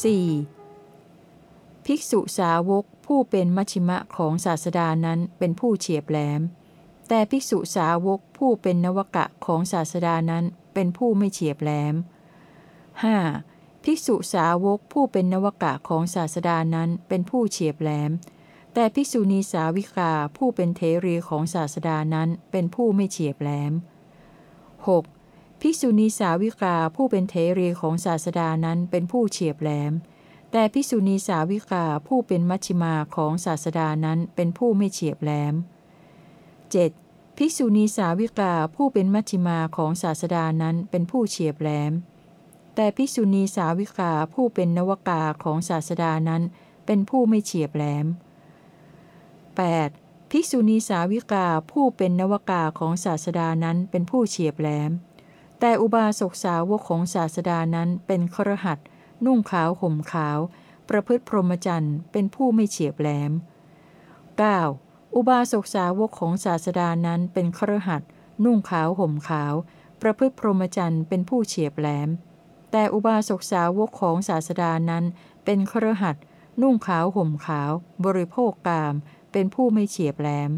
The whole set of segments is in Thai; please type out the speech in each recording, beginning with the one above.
4. ภิกษุสาวกผู้เป็นมัชิมะของศาสดานั้นเป็นผู้เฉียบแหลม แต่ภิกษุสาวกผู้เป็นนวกะของศาสดานั้นเป็นผู้ไม่เฉียบแหลม 5. ภิกษุสาวกผู้เป็นนวกะของศาสดานั้นเป็นผู้เฉียบแหลม แต่ภิกษุณีสาวิกาผู้เป็นเทรีของศาสดานั้นเป็นผู้ไม่เฉียบแหลม 6. ภิกษุณีสาวิกาผู้เป็นเทเรของศาสดานั้นเป็นผู้เฉียบแหลม แต่ภิกษุณีสาวิกาผู้เป็นมัชชิมาของศาสดานั้นเป็นผู้ไม่เฉียบแหลม 7. ภิกษุณีสาวิกาผู้เป็นมัชชิมาของศาสดานั้นเป็นผู้เฉียบแหลม แต่ภิกษุณีสาวิกาผู้เป็นนวกาของศาสดานั้นเป็นผู้ไม่เฉียบแหลม 8. ภิกษุณีสาวิกาผู้เป็นนวกาของศาสดานั้นเป็นผู้เฉียบแหลม แต่อุบาสกสาวกของศาสดานั้นเป็นครหัสนุ่งขาวห่มขาว ประพฤติพรหมจรรย์เป็นผู้ไม่เฉียบแหลม 9. อุบาสกสาวกของศาสดานั้นเป็นครหัสนุ่งขาวห่มขาว ประพฤติพรหมจรรย์เป็นผู้เฉียบแหลม แต่อุบาสกสาวกของศาสดานั้นเป็นครหัสนุ่งขาวห่มขาว บริโภคกาม เป็นผู้ไม่เฉียบแหลม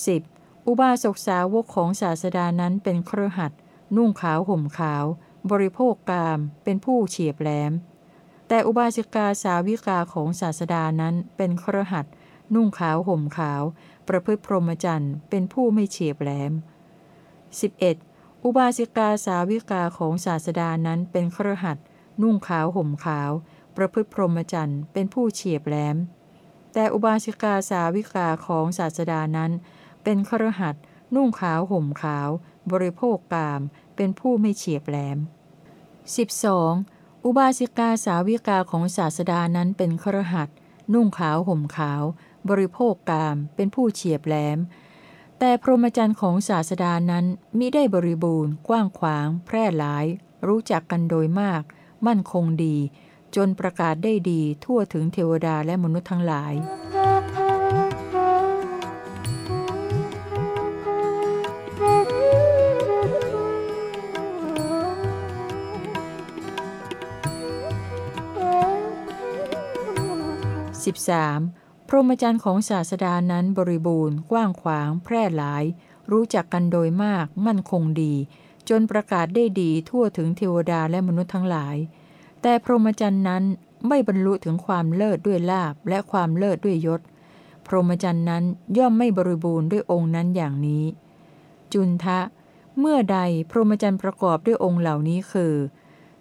10. อุบาสกสาวกของศาสดานั้นเป็นครหัส นุ่งขาวห่มขาว บริโภคกามเป็นผู้เฉียบแหลม แต่อุบาสิกาสาวิกาของศาสดานั้นเป็นครหัสนุ่งขาวห่มขาว ประพฤติพรหมจรรย์เป็นผู้ไม่เฉียบแหลม 11. อุบาสิกาสาวิกาของศาสดานั้นเป็นครหัสนุ่งขาวห่มขาว ประพฤติพรหมจรรย์เป็นผู้เฉียบแหลม แต่อุบาสิกาสาวิกาของศาสดานั้น เป็นครหัสนุ่งขาวห่มขาว บริโภคกาม เป็นผู้ไม่เฉียบแหลม 12. อุบาสิกาสาวิกาของศาสดานั้นเป็นครหัสนุ่งขาวห่มขาว บริโภคกาม เป็นผู้เฉียบแหลม แต่พรหมจรรย์ของศาสดานั้นมิได้บริบูรณ์ กว้างขวาง แพร่หลาย รู้จักกันโดยมาก มั่นคงดี จนประกาศได้ดีทั่วถึงเทวดาและมนุษย์ทั้งหลาย 13. พรหมจรรย์ของศาสดานั้นบริบูรณ์ กว้างขวาง แพร่หลาย รู้จักกันโดยมาก มั่นคงดี จนประกาศได้ดีทั่วถึงเทวดาและมนุษย์ทั้งหลาย แต่พรหมจรรย์นั้นไม่บรรลุถึงความเลิศด้วยลาบและความเลิศด้วยยศ พรหมจรรย์นั้นย่อมไม่บริบูรณ์ด้วยองค์นั้นอย่างนี้ จุนทะ เมื่อใดพรหมจรรย์ประกอบด้วยองค์เหล่านี้คือ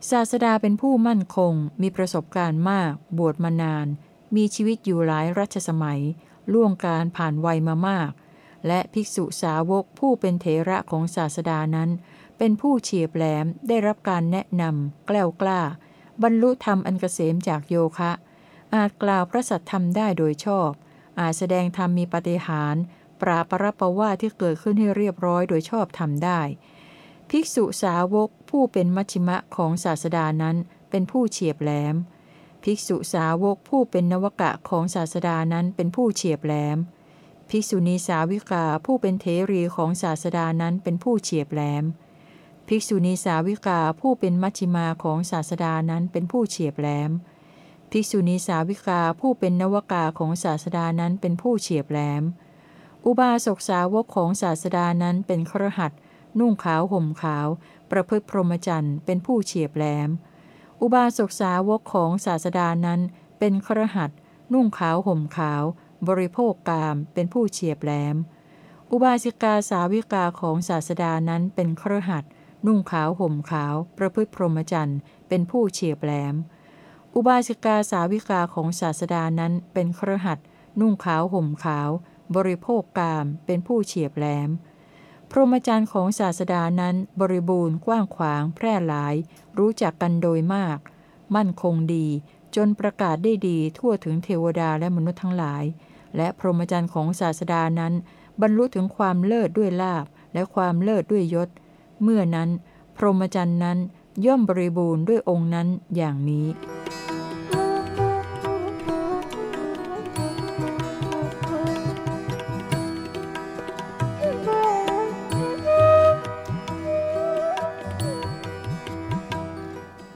ศาสดาเป็นผู้มั่นคง มีประสบการณ์มาก บวชมานาน มีชีวิตอยู่หลายรัชสมัย ล่วงการผ่านวัยมามาก และภิกษุสาวกผู้เป็นเถระของศาสดานั้น เป็นผู้เฉียบแหลมได้รับการแนะนำแกล้วกล้า บรรลุธรรมอันเกษมจากโยคะ อาจกล่าวพระสัทธรรมได้โดยชอบ อาจแสดงธรรมมีปฏิหารปราปรับประว่าที่เกิดขึ้นให้เรียบร้อยโดยชอบทำได้ ภิกษุสาวกผู้เป็นมัชชิมะของศาสดานั้นเป็นผู้เฉียบแหลม ภิกษุสาวกผู้เป็นนวกะของศาสดานั้นเป็นผู้เฉียบแหลม ภิกษุณีสาวิกาผู้เป็นเทรีของศาสดานั้นเป็นผู้เฉียบแหลม ภิกษุณีสาวิกาผู้เป็นมัชชิมาของศาสดานั้นเป็นผู้เฉียบแหลม ภิกษุณีสาวิกาผู้เป็นนวกาของศาสดานั้นเป็นผู้เฉียบแหลม อุบาสกสาวกของศาสดานั้นเป็นครหัสนุ่งขาวห่มขาว ประพฤติพรหมจรรย์เป็นผู้เฉียบแหลม อุบาสกสาวกของศาสดานั้นเป็นครหัสนุ่งขาวห่มขาว บริโภคกามเป็นผู้เฉียบแหลม อุบาสิกาสาวิกาของศาสดานั้นเป็นครหัสนุ่งขาวห่มขาว ประพฤติพรหมจรรย์เป็นผู้เฉียบแหลม อุบาสิกาสาวิกาของศาสดานั้นเป็นครหัสนุ่งขาวห่มขาว บริโภคกามเป็นผู้เฉียบแหลม พรหมจรรย์ของศาสดานั้นบริบูรณ์กว้างขวางแพร่หลาย รู้จักกันโดยมาก มั่นคงดี จนประกาศได้ดีทั่วถึงเทวดาและมนุษย์ทั้งหลาย และพรหมจรรย์ของศาสดานั้น บรรลุถึงความเลิศด้วยลาบและความเลิศด้วยยศ เมื่อนั้น พรหมจรรย์นั้นย่อมบริบูรณ์ด้วยองค์นั้นอย่างนี้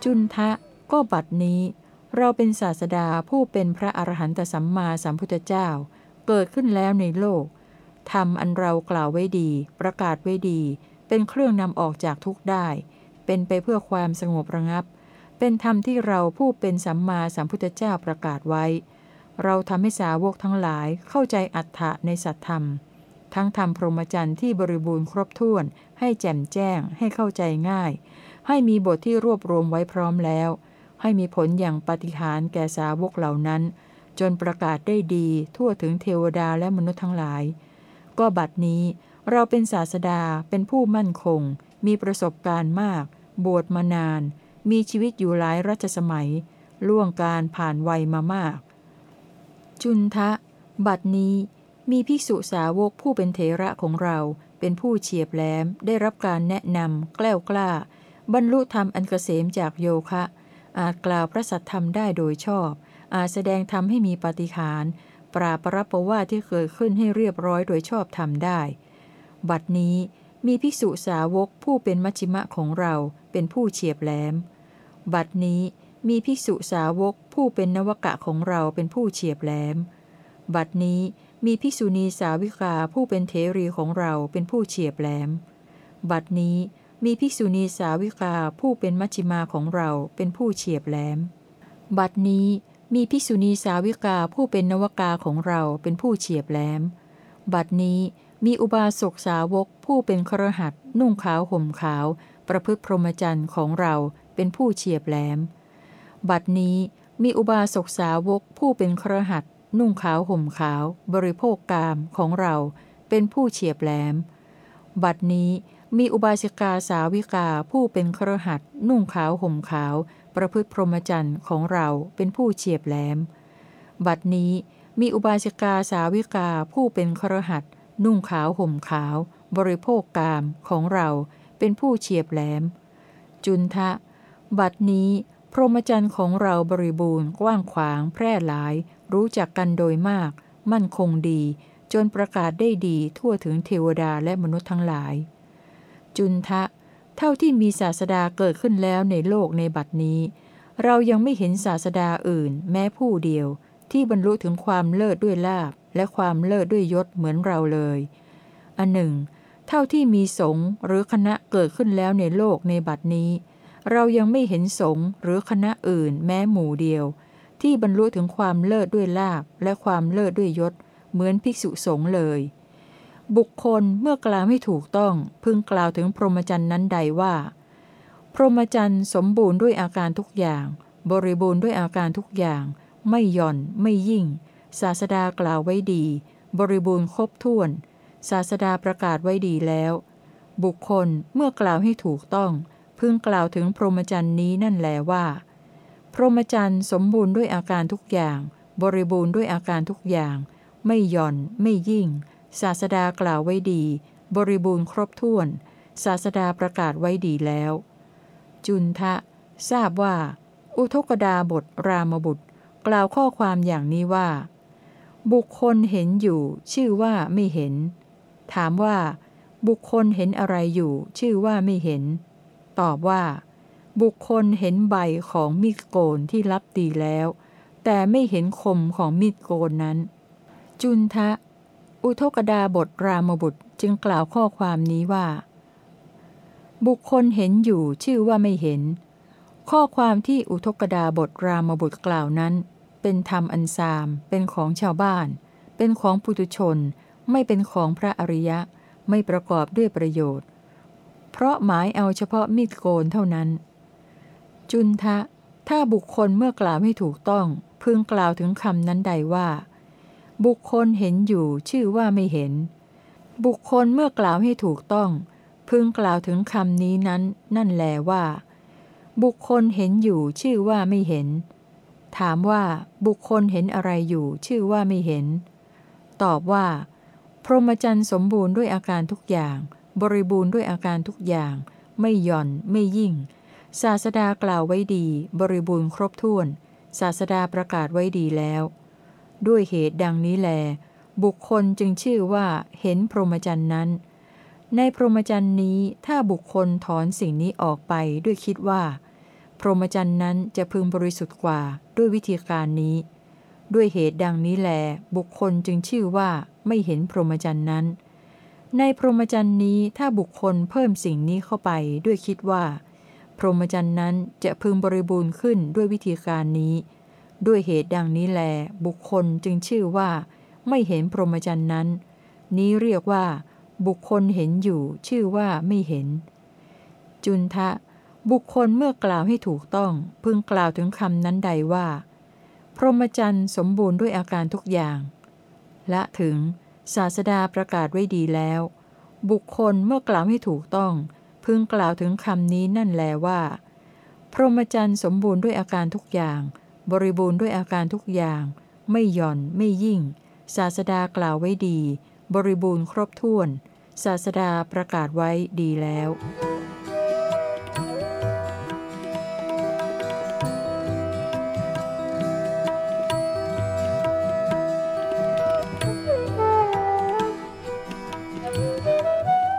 จุนทะก็บัดนี้ เราเป็นศาสดาผู้เป็นพระอรหันตสัมมาสัมพุทธเจ้า เกิดขึ้นแล้วในโลกทำอันเรากล่าวไว้ดี ประกาศไว้ดี เป็นเครื่องนำออกจากทุกข์ได้ เป็นไปเพื่อความสงบระงับ เป็นธรรมที่เราผู้เป็นสัมมาสัมพุทธเจ้าประกาศไว้ เราทำให้สาวกทั้งหลายเข้าใจอัฏฐะในสัตธรรม ทั้งทำพรหมจรรย์ที่บริบูรณ์ครบถ้วน ให้แจ่มแจ้ง ให้เข้าใจง่าย ให้มีบทที่รวบรวมไว้พร้อมแล้ว ให้มีผลอย่างปฏิหารแก่สาวกเหล่านั้น จนประกาศได้ดีทั่วถึงเทวดาและมนุษย์ทั้งหลาย ก็บัดนี้เราเป็นศาสดาเป็นผู้มั่นคง มีประสบการณ์มาก บวชมานาน มีชีวิตอยู่หลายรัชสมัย ล่วงการผ่านวัยมามาก จุนทะ บัดนี้มีภิกษุสาวกผู้เป็นเถระของเราเป็นผู้เฉียบแหลมได้รับการแนะนำแกล้วกล้า บรรลุธรรมอันเกษมจากโยคะ อาจกล่าวพระสัทธรรมได้โดยชอบ อาจแสดงธรรมให้มีปาฏิหารย์ปราปรับประว่าที่เกิดขึ้นให้เรียบร้อยโดยชอบธรรมได้ บัดนี้มีภิกษุสาวกผู้เป็นมัชฌิมะของเราเป็นผู้เฉียบแหลม บัดนี้มีภิกษุสาวกผู้เป็นนวกะของเราเป็นผู้เฉียบแหลม บัดนี้มีภิกษุณีสาวิกาผู้เป็นเทรีของเราเป็นผู้เฉียบแหลม บัดนี้ มีภิกษุณีสาวิกาผู้เป็นมัชฌิมาของเราเป็นผู้เฉียบแหลม บัดนี้มีภิกษุณีสาวิกาผู้เป็นนวกาของเราเป็นผู้เฉียบแหลม บัดนี้มีอุบาสกสาวกผู้เป็นครหัสนุ่งขาวห่มขาว ประพฤติพรหมจรรย์ของเราเป็นผู้เฉียบแหลม บัดนี้มีอุบาสกสาวกผู้เป็นครหัสนุ่งขาวห่มขาว บริโภคกามของเราเป็นผู้เฉียบแหลม บัดนี้ มีอุบาสิกาสาวิกาผู้เป็นครหัสนุ่งขาวห่มขาว ประพฤติพรหมจรรย์ของเราเป็นผู้เฉียบแหลม บัดนี้มีอุบาสิกาสาวิกาผู้เป็นครหัสนุ่งขาวห่มขาว บริโภคกามของเราเป็นผู้เฉียบแหลม จุนทะ บัดนี้ พรหมจรรย์ของเราบริบูรณ์กว้างขวางแพร่หลาย รู้จักกันโดยมาก มั่นคงดี จนประกาศได้ดีทั่วถึงเทวดาและมนุษย์ทั้งหลาย จุนทะ เท่าที่มีศาสดาเกิดขึ้นแล้วในโลกในบัดนี้ เรายังไม่เห็นศาสดาอื่น แม้ผู้เดียว ที่บรรลุถึงความเลิศด้วยลาบและความเลิศด้วยยศเหมือนเราเลย อันหนึ่ง เท่าที่มีสงฆ์หรือคณะเกิดขึ้นแล้วในโลกในบัดนี้ เรายังไม่เห็นสงฆ์หรือคณะอื่น แม้หมู่เดียว ที่บรรลุถึงความเลิศด้วยลาบและความเลิศด้วยยศ เหมือนภิกษุสงฆ์เลย บุคคลเมื่อกล่าวไม่ถูกต้องพึงกล่าวถึงพรหมจรรย์นั้นใดว่า พรหมจรรย์สมบูรณ์ด้วยอาการทุกอย่าง บริบูรณ์ด้วยอาการทุกอย่าง ไม่หย่อน ไม่ยิ่ง ศาสดากล่าวไว้ดี บริบูรณ์ครบถ้วน ศาสดาประกาศไว้ดีแล้ว บุคคลเมื่อกล่าวให้ถูกต้อง พึงกล่าวถึงพรหมจรรย์นี้นั่นแลว่า พรหมจรรย์สมบูรณ์ด้วยอาการทุกอย่าง บริบูรณ์ด้วยอาการทุกอย่าง ไม่หย่อน ไม่ยิ่ง ศาสดากล่าวไว้ดี บริบูรณ์ครบถ้วน ศาสดาประกาศไว้ดีแล้ว จุนทะ ทราบว่า อุทกดาบทรามบุตร กล่าวข้อความอย่างนี้ว่า บุคคลเห็นอยู่ ชื่อว่าไม่เห็น ถามว่า บุคคลเห็นอะไรอยู่ ชื่อว่าไม่เห็น ตอบว่า บุคคลเห็นใบของมีดโกนที่รับตีแล้ว แต่ไม่เห็นคมของมีดโกนนั้น จุนทะ อุทกดาบทรามบุตรจึงกล่าวข้อความนี้ว่า บุคคลเห็นอยู่ชื่อว่าไม่เห็น ข้อความที่อุทกดาบทรามบุตรกล่าวนั้น เป็นธรรมอันซาม เป็นของชาวบ้าน เป็นของปุถุชน ไม่เป็นของพระอริยะ ไม่ประกอบด้วยประโยชน์ เพราะหมายเอาเฉพาะมีดโกนเท่านั้น จุนทะ ถ้าบุคคลเมื่อกล่าวให้ถูกต้อง พึงกล่าวถึงคำนั้นใดว่า บุคคลเห็นอยู่ชื่อว่าไม่เห็น บุคคลเมื่อกล่าวให้ถูกต้อง พึงกล่าวถึงคำนี้นั้น นั่นแลว่า บุคคลเห็นอยู่ชื่อว่าไม่เห็น ถามว่าบุคคลเห็นอะไรอยู่ชื่อว่าไม่เห็น ตอบว่า พรหมจรรย์สมบูรณ์ด้วยอาการทุกอย่าง บริบูรณ์ด้วยอาการทุกอย่าง ไม่หย่อน ไม่ยิ่ง ศาสดากล่าวไว้ดี บริบูรณ์ครบถ้วน ศาสดาประกาศไว้ดีแล้ว ด้วยเหตุดังนี้แล บุคคลจึงชื่อว่าเห็นพรหมจรรย์นั้น ในพรหมจรรย์นี้ถ้าบุคคลถอนสิ่งนี้ออกไปด้วยคิดว่า พรหมจรรย์นั้นจะพึงบริสุทธิ์กว่าด้วยวิธีการนี้ ด้วยเหตุดังนี้แล บุคคลจึงชื่อว่าไม่เห็นพรหมจรรย์นั้น ในพรหมจรรย์นี้ถ้าบุคคลเพิ่มสิ่งนี้เข้าไปด้วยคิดว่า พรหมจรรย์นั้นจะพึงบริบูรณ์ขึ้นด้วยวิธีการนี้ ด้วยเหตุดังนี้แล บุคคลจึงชื่อว่า ไม่เห็นพรหมจรรย์นั้น นี้เรียกว่า บุคคลเห็นอยู่ ชื่อว่าไม่เห็น จุนทะ บุคคลเมื่อกล่าวให้ถูกต้อง พึงกล่าวถึงคำนั้นใดว่า พรหมจรรย์สมบูรณ์ด้วยอาการทุกอย่าง และถึงศาสดาประกาศไว้ดีแล้ว บุคคลเมื่อกล่าวให้ถูกต้อง พึงกล่าวถึงคำนี้นั่นแลว่า พรหมจรรย์สมบูรณ์ด้วยอาการทุกอย่าง บริบูรณ์ด้วยอาการทุกอย่าง ไม่หย่อน ไม่ยิ่ง ศาสดากล่าวไว้ดี บริบูรณ์ครบถ้วน ศาสดาประกาศไว้ดีแล้ว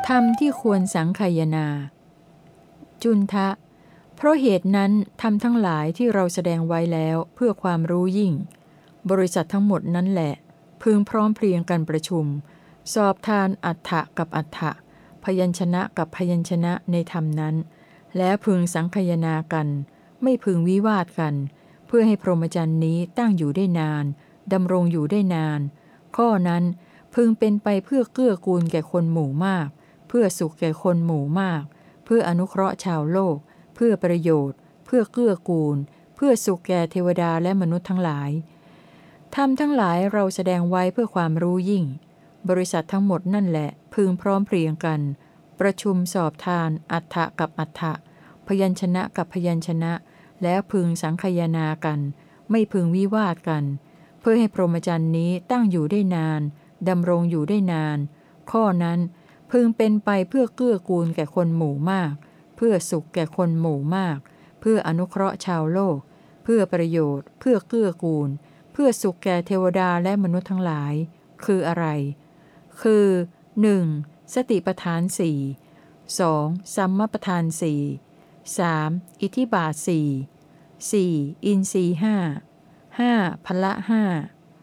ธรรมที่ควรสังคายนา จุนทะ เพราะเหตุนั้นทำทั้งหลายที่เราแสดงไว้แล้วเพื่อความรู้ยิ่ง บริษัททั้งหมดนั้นแหละ พึงพร้อมเพรียงกันประชุม สอบทานอัฏฐะกับอัฏฐะพยัญชนะกับพยัญชนะในธรรมนั้น และพึงสังคยนากัน ไม่พึงวิวาทกัน เพื่อให้พรหมจรรย์นี้ตั้งอยู่ได้นานดำรงอยู่ได้นาน ข้อนั้นพึงเป็นไปเพื่อเกื้อกูลแก่คนหมู่มาก เพื่อสุขแก่คนหมู่มาก เพื่ออนุเคราะห์ชาวโลก เพื่อประโยชน์ เพื่อเกื้อกูล เพื่อสุขแก่เทวดาและมนุษย์ทั้งหลายธรรมทั้งหลายเราแสดงไว้เพื่อความรู้ยิ่ง บริษัททั้งหมดนั่นแหละ พึงพร้อมเพรียงกัน ประชุมสอบทาน อัฏฐะกับอัฏฐะพยัญชนะกับพยัญชนะ แล้วพึงสังคายนากัน ไม่พึงวิวาทกัน เพื่อให้พรหมจรรย์นี้ตั้งอยู่ได้นานดำรงอยู่ได้นาน ข้อนั้นพึงเป็นไปเพื่อเกื้อกูลแก่คนหมู่มาก เพื่อสุขแก่คนหมู่มาก เพื่ออนุเคราะห์ชาวโลก เพื่อประโยชน์ เพื่อเกื้อกูล เพื่อสุขแก่เทวดาและมนุษย์ทั้งหลาย คืออะไร คือ 1. สติปทานสี่ 2. สัมมปทานสี่ 3. อิทิบาทสี่ 4. อินทรีห้า 5. พละห้า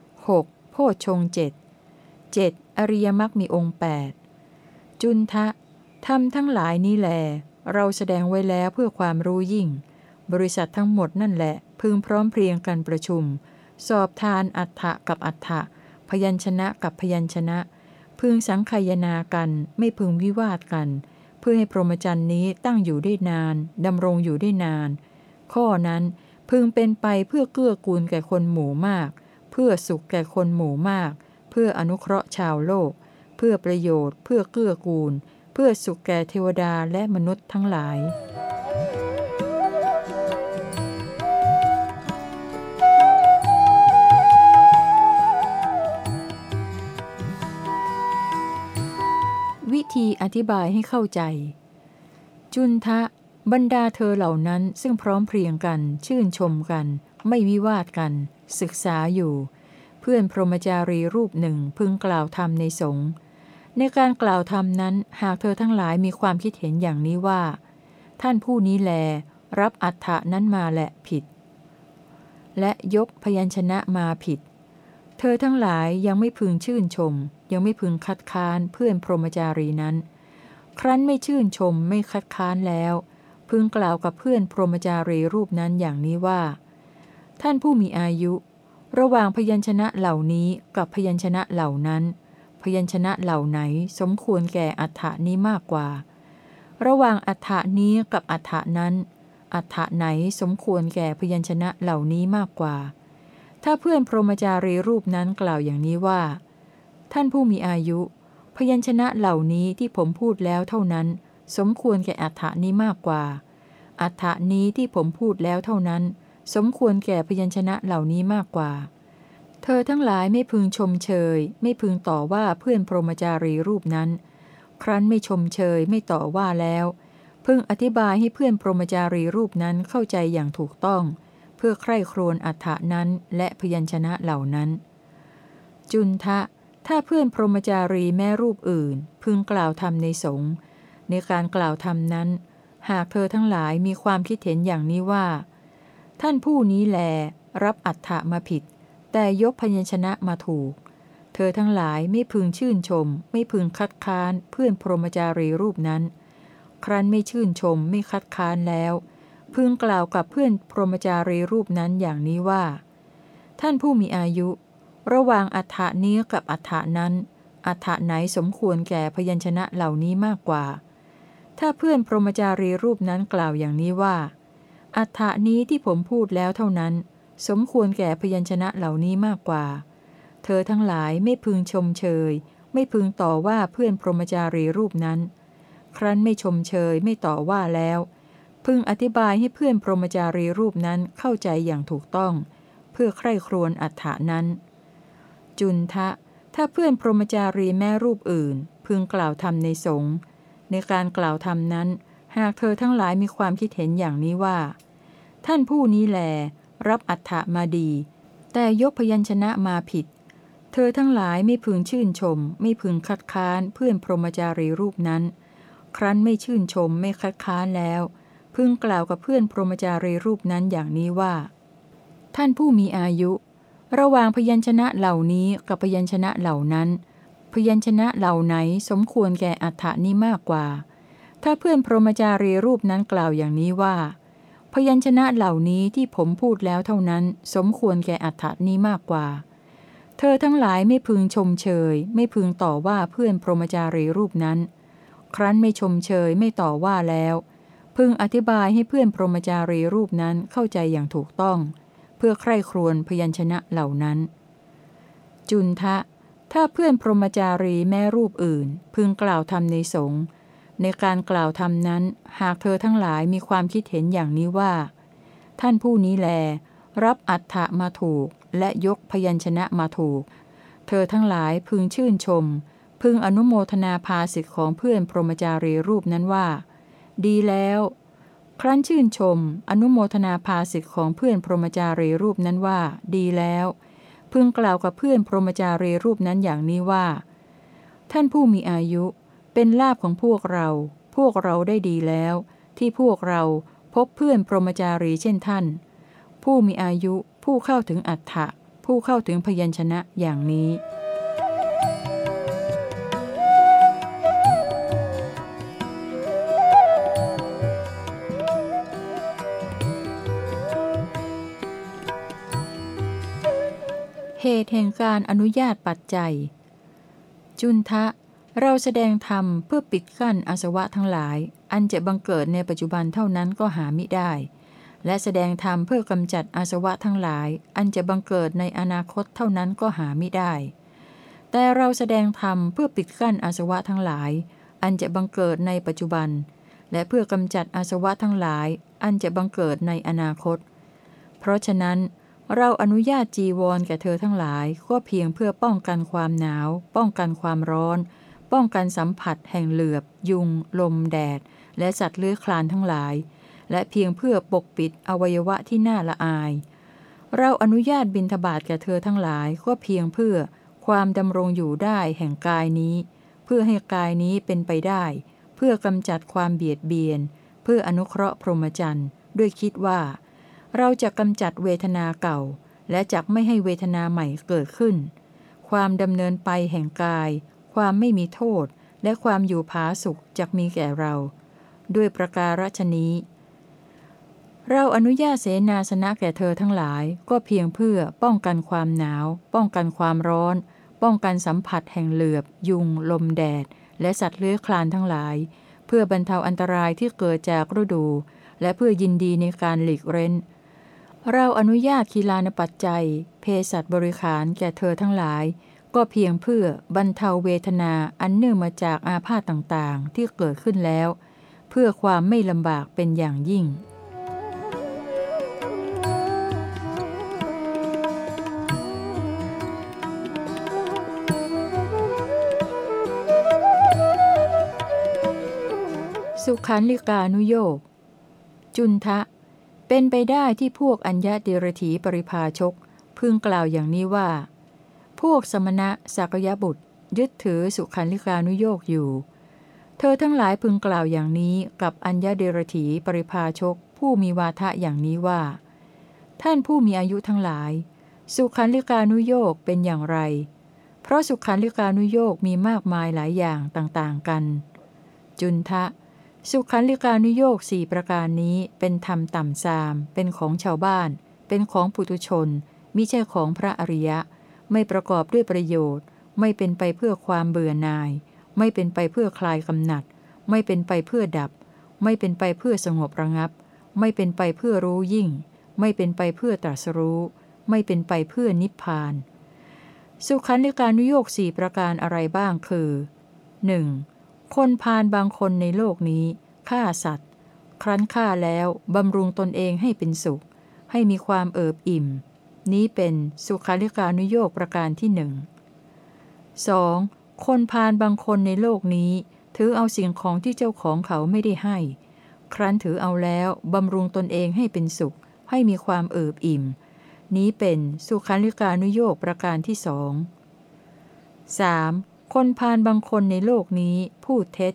6. โพชงเจ็ด 7. อริยมรรคมีองค์8จุนทะทำทั้งหลายนี้แล เราแสดงไว้แล้วเพื่อความรู้ยิ่ง บริษัททั้งหมดนั่นแหละ พึงพร้อมเพรียงกันประชุม สอบทานอัฏฐะกับอัฏฐะพยัญชนะกับพยัญชนะ พึงสังคายนากันไม่พึงวิวาทกัน เพื่อให้พรหมจรรย์นี้ตั้งอยู่ได้นานดำรงอยู่ได้นาน ข้อนั้นพึงเป็นไปเพื่อเกื้อกูลแก่คนหมู่มาก เพื่อสุขแก่คนหมู่มาก เพื่ออนุเคราะห์ชาวโลก เพื่อประโยชน์ เพื่อเกื้อกูล เพื่อสุขแก่เทวดาและมนุษย์ทั้งหลาย วิธีอธิบายให้เข้าใจ จุนทะ บรรดาเธอเหล่านั้นซึ่งพร้อมเพรียงกัน ชื่นชมกัน ไม่วิวาทกัน ศึกษาอยู่ เพื่อนพรหมจารีรูปหนึ่งพึงกล่าวธรรมในสงฆ์ ในการกล่าวธรรมนั้น หากเธอทั้งหลายมีความคิดเห็นอย่างนี้ว่า ท่านผู้นี้แล รับอัฏฐะนั้นมาและผิด และยกพยัญชนะมาผิด เธอทั้งหลายยังไม่พึงชื่นชม ยังไม่พึงคัดค้านเพื่อนพรหมจารีนั้น ครั้นไม่ชื่นชมไม่คัดค้านแล้ว พึงกล่าวกับเพื่อนพรหมจารีรูปนั้นอย่างนี้ว่า ท่านผู้มีอายุ ระหว่างพยัญชนะเหล่านี้กับพยัญชนะเหล่านั้น พยัญชนะเหล่าไหนสมควรแก่อัฏฐานี้มากกว่า ระหว่างอัฏฐานี้กับอัฏฐานั้น อัฏฐะไหนสมควรแก่พยัญชนะเหล่านี้มากกว่า ถ้าเพื่อนพรหมจารีรูปนั้นกล่าวอย่างนี้ว่า ท่านผู้มีอายุ พยัญชนะเหล่านี้ที่ผมพูดแล้วเท่านั้น สมควรแก่อัฏฐานี้มากกว่า อัฏฐานี้ที่ผมพูดแล้วเท่านั้น สมควรแก่พยัญชนะเหล่านี้มากกว่า เธอทั้งหลายไม่พึงชมเชย ไม่พึงต่อว่าเพื่อนพรหมจารีรูปนั้น ครั้นไม่ชมเชยไม่ต่อว่าแล้ว พึงอธิบายให้เพื่อนพรหมจารีรูปนั้นเข้าใจอย่างถูกต้อง เพื่อใคร่ครวญอัฏฐานั้นและพยัญชนะเหล่านั้น จุนทะ ถ้าเพื่อนพรหมจารีแม่รูปอื่น พึงกล่าวธรรมในสงฆ์ในการกล่าวธรรมนั้น หากเธอทั้งหลายมีความคิดเห็นอย่างนี้ว่า ท่านผู้นี้แล รับอัฏฐะมาผิด แต่ยกพยัญชนะมาถูก เธอทั้งหลายไม่พึงชื่นชม ไม่พึงคัดค้านเพื่อนพรหมจารีรูปนั้น ครั้นไม่ชื่นชมไม่คัดค้านแล้ว พึงกล่าวกับเพื่อนพรหมจารีรูปนั้นอย่างนี้ว่า ท่านผู้มีอายุ ระหว่างอัฏฐานี้กับอัฏฐานั้น อัฏฐะไหนสมควรแก่พยัญชนะเหล่านี้มากกว่า ถ้าเพื่อนพรหมจารีรูปนั้นกล่าวอย่างนี้ว่า อัฏฐานี้ที่ผมพูดแล้วเท่านั้น สมควรแก่พยัญชนะเหล่านี้มากกว่า เธอทั้งหลายไม่พึงชมเชย ไม่พึงต่อว่าเพื่อนพรหมจารีรูปนั้น ครั้นไม่ชมเชยไม่ต่อว่าแล้ว พึงอธิบายให้เพื่อนพรหมจารีรูปนั้นเข้าใจอย่างถูกต้อง เพื่อใคร่ครวญอัฏฐานั้น จุนทะ ถ้าเพื่อนพรหมจารีแม่รูปอื่น พึงกล่าวธรรมในสงฆ์ ในการกล่าวธรรมนั้น หากเธอทั้งหลายมีความคิดเห็นอย่างนี้ว่า ท่านผู้นี้แล รับอัฏฐมาดี แต่ยกพยัญชนะมาผิด เธอทั้งหลายไม่พึงชื่นชม ไม่พึงคัดค้านเพื่อนพรหมจารีรูปนั้น ครั้นไม่ชื่นชมไม่คัดค้านแล้ว พึงกล่าวกับเพื่อนพรหมจารีรูปนั้นอย่างนี้ว่า ท่านผู้มีอายุ ระหว่างพยัญชนะเหล่านี้กับพยัญชนะเหล่านั้น พยัญชนะเหล่าไหนสมควรแก่อัฏฐานี้มากกว่า ถ้าเพื่อนพรหมจารีรูปนั้นกล่าวอย่างนี้ว่า พยัญชนะเหล่านี้ที่ผมพูดแล้วเท่านั้น สมควรแก่อัฏฐานี้มากกว่า เธอทั้งหลายไม่พึงชมเชย ไม่พึงต่อว่าเพื่อนพรหมจารีรูปนั้น ครั้นไม่ชมเชยไม่ต่อว่าแล้ว พึงอธิบายให้เพื่อนพรหมจารีรูปนั้นเข้าใจอย่างถูกต้อง เพื่อใคร่ครวญพยัญชนะเหล่านั้น จุนทะ ถ้าเพื่อนพรหมจารีแม่รูปอื่น พึงกล่าวธรรมในสงฆ์ ในการกล่าวธรรมนั้น หากเธอทั้งหลายมีความคิดเห็นอย่างนี้ว่า ท่านผู้นี้แล รับอัฏฐะมาถูก และยกพยัญชนะมาถูก เธอทั้งหลายพึงชื่นชม พึงอนุโมทนาภาสิทธิของเพื่อนพรหมจารีรูปนั้นว่า ดีแล้ว ครั้นชื่นชม อนุโมทนาภาสิทธิของเพื่อนพรหมจารีรูปนั้นว่า ดีแล้ว พึงกล่าวกับเพื่อนพรหมจารีรูปนั้นอย่างนี้ว่า ท่านผู้มีอายุ เป็นลาภของพวกเรา พวกเราได้ดีแล้ว ที่พวกเราพบเพื่อนพรหมจารีเช่นท่าน ผู้มีอายุผู้เข้าถึงอัฏฐะผู้เข้าถึงพยัญชนะอย่างนี้ เหตุแห่งการอนุญาตปัจจัย จุนทะ เราแสดงธรรมเพื่อปิดกั้นอาสวะทั้งหลาย อันจะบังเกิดในปัจจุบันเท่านั้นก็หามิได้ และแสดงธรรมเพื่อกำจัดอาสวะทั้งหลาย อันจะบังเกิดในอนาคตเท่านั้นก็หามิได้ แต่เราแสดงธรรมเพื่อปิดกั้นอาสวะทั้งหลาย อันจะบังเกิดในปัจจุบัน และเพื่อกำจัดอาสวะทั้งหลาย อันจะบังเกิดในอนาคต เพราะฉะนั้นเราอนุญาตจีวรแก่เธอทั้งหลายก็เพียงเพื่อป้องกันความหนาว ป้องกันความร้อน ป้องกันสัมผัสแห่งเหลือบ ยุง ลมแดด และสัตว์เลื้อยคลานทั้งหลาย และเพียงเพื่อปกปิดอวัยวะที่น่าละอาย เราอนุญาตบินทบาทแก่เธอทั้งหลายก็เพียงเพื่อความดำรงอยู่ได้แห่งกายนี้ เพื่อให้กายนี้เป็นไปได้ เพื่อกำจัดความเบียดเบียน เพื่ออนุเคราะห์พรหมจรรย์ด้วยคิดว่า เราจะกำจัดเวทนาเก่า และจักไม่ให้เวทนาใหม่เกิดขึ้น ความดำเนินไปแห่งกาย ความไม่มีโทษ และความอยู่ผาสุขจักมีแก่เรา ด้วยประการฉนี้ เราอนุญาตเสนาสนะแก่เธอทั้งหลาย ก็เพียงเพื่อป้องกันความหนาว ป้องกันความร้อน ป้องกันสัมผัสแห่งเหลือบ ยุง ลมแดด และสัตว์เลื้อยคลานทั้งหลาย เพื่อบรรเทาอันตรายที่เกิดจากฤดู และเพื่อยินดีในการหลีกเร้นเราอนุญาตคีลานปัจจัย เภสัชบริขารแก่เธอทั้งหลาย ก็เพียงเพื่อบรรเทาเวทนาอันเนื่องมาจากอาพาธต่างๆ ที่เกิดขึ้นแล้ว เพื่อความไม่ลำบากเป็นอย่างยิ่ง สุขันลิกานุโยก จุนทะ เป็นไปได้ที่พวกอัญญาเดรถีปริภาชก พึงกล่าวอย่างนี้ว่า พวกสมณะสักยบุตร ยึดถือสุขันลิกานุโยกอยู่ เธอทั้งหลายพึงกล่าวอย่างนี้กับอัญญเดรถีปริภาชก ผู้มีวาทะอย่างนี้ว่า ท่านผู้มีอายุทั้งหลาย สุขันลิกานุโยกเป็นอย่างไร เพราะสุขันลิกานุโยกมีมากมายหลายอย่างต่างๆกัน จุนทะสุขันลิกานุโยกสี่ประการนี้เป็นธรรมต่ำซาม เป็นของชาวบ้าน เป็นของปุตุชนมิใช่ของพระอริยะ ไม่ประกอบด้วยประโยชน์ ไม่เป็นไปเพื่อความเบื่อหน่าย ไม่เป็นไปเพื่อคลายกำหนัด ไม่เป็นไปเพื่อดับ ไม่เป็นไปเพื่อสงบระงับ ไม่เป็นไปเพื่อรู้ยิ่ง ไม่เป็นไปเพื่อตรัสรู้ ไม่เป็นไปเพื่อนิพพาน สุขันธิการนุโยกสี่ประการอะไรบ้างคือ 1. คนพาลบางคนในโลกนี้ฆ่าสัตว์ ครั้นฆ่าแล้วบำรุงตนเองให้เป็นสุข ให้มีความเอิบอิ่ม นี้เป็นสุขาริการนุโยกประการที่หนึ่ง 2. คนพาลบางคนในโลกนี้ ถือเอาสิ่งของที่เจ้าของเขาไม่ได้ให้ ครั้นถือเอาแล้วบำรุงตนเองให้เป็นสุข ให้มีความเอิบอิ่ม นี้เป็นสุขาริการนุโยกประการที่สอง 3. คนพาลบางคนในโลกนี้ พูดเท็จ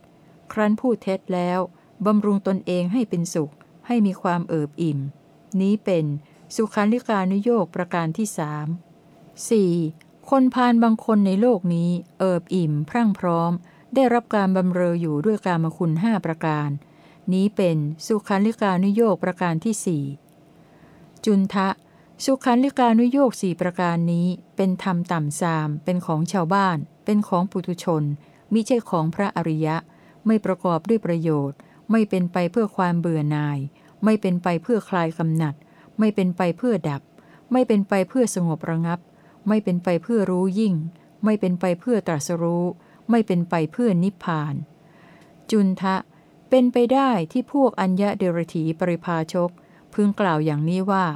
ครั้นพูดเท็จแล้วบำรุงตนเองให้เป็นสุข ให้มีความเอิบอิ่ม นี้เป็น สุขาริการนุโยกประการที่สาม 4. คนพาลบางคนในโลกนี้ เอิบอิ่ม พรั่งพร้อม ได้รับการบำเรออยู่ด้วยการมคุณห้าประการ นี้เป็นสุขันลิกานุโยกประการที่สี่จุนทะ สุขันลิกานุโยกสี่ประการนี้ เป็นธรรมต่ำซาม เป็นของชาวบ้าน เป็นของปุถุชน มิใช่ของพระอริยะ ไม่ประกอบด้วยประโยชน์ ไม่เป็นไปเพื่อความเบื่อหน่าย ไม่เป็นไปเพื่อคลายกำหนัด ไม่เป็นไปเพื่อดับ ไม่เป็นไปเพื่อสงบระงับ ไม่เป็นไปเพื่อรู้ยิ่ง ไม่เป็นไปเพื่อตรัสรู้ ไม่เป็นไปเพื่อนิพพาน จุนทะ เป็นไปได้ที่พวกอัญญะเดรถีปริภาชก พึงกล่าวอย่างนี้ว่า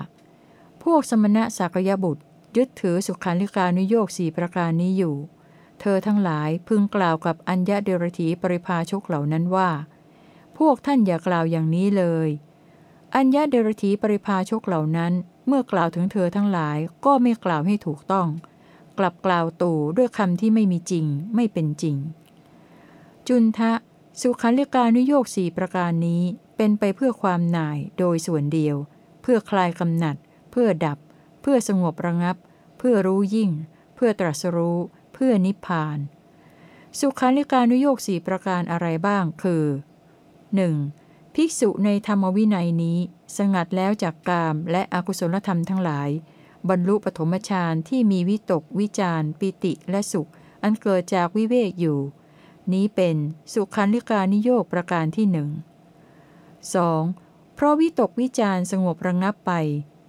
พวกสมณะสักยบุตร ยึดถือสุขันลิกานุโยกสี่ประการนี้อยู่ เธอทั้งหลายพึงกล่าวกับอัญญะเดรถีปริภาชกเหล่านั้นว่า พวกท่านอย่ากล่าวอย่างนี้เลย อัญญะเดรถีปริภาชกเหล่านั้น เมื่อกล่าวถึงเธอทั้งหลายก็ไม่กล่าวให้ถูกต้อง กลับกล่าวตู่ด้วยคำที่ไม่มีจริง ไม่เป็นจริง จุนทะ สุขันลิกานุโยกสี่ประการนี้เป็นไปเพื่อความหน่ายโดยส่วนเดียว เพื่อคลายกำหนัด เพื่อดับ เพื่อสงบระงับ เพื่อรู้ยิ่ง เพื่อตรัสรู้ เพื่อนิพพาน สุขันลิกานุโยกสี่ประการอะไรบ้างคือ 1. ภิกษุในธรรมวินัยนี้ สงัดแล้วจากกามและอกุศลธรรมทั้งหลาย บรรลุปฐมฌานที่มีวิตก วิจารปิติและสุข อันเกิดจากวิเวกอยู่ นี้เป็นสุขันลิกานิโยกประการที่หนึ่ง 2. เพราะวิตกวิจารสงบระงับไป